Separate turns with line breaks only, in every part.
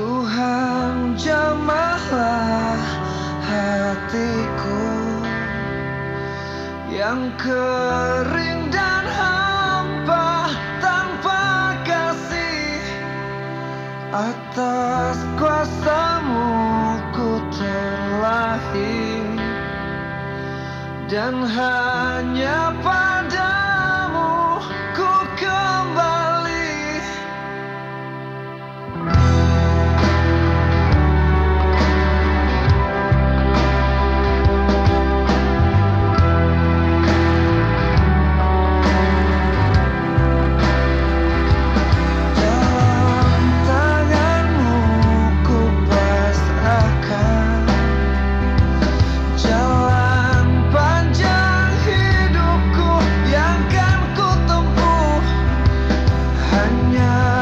Tuhan jamahlah hatiku. Yang kering dan hampa tanpa kasih atas kuasamu ku terlahir. Dan hanya pada sonhar.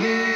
Yeah.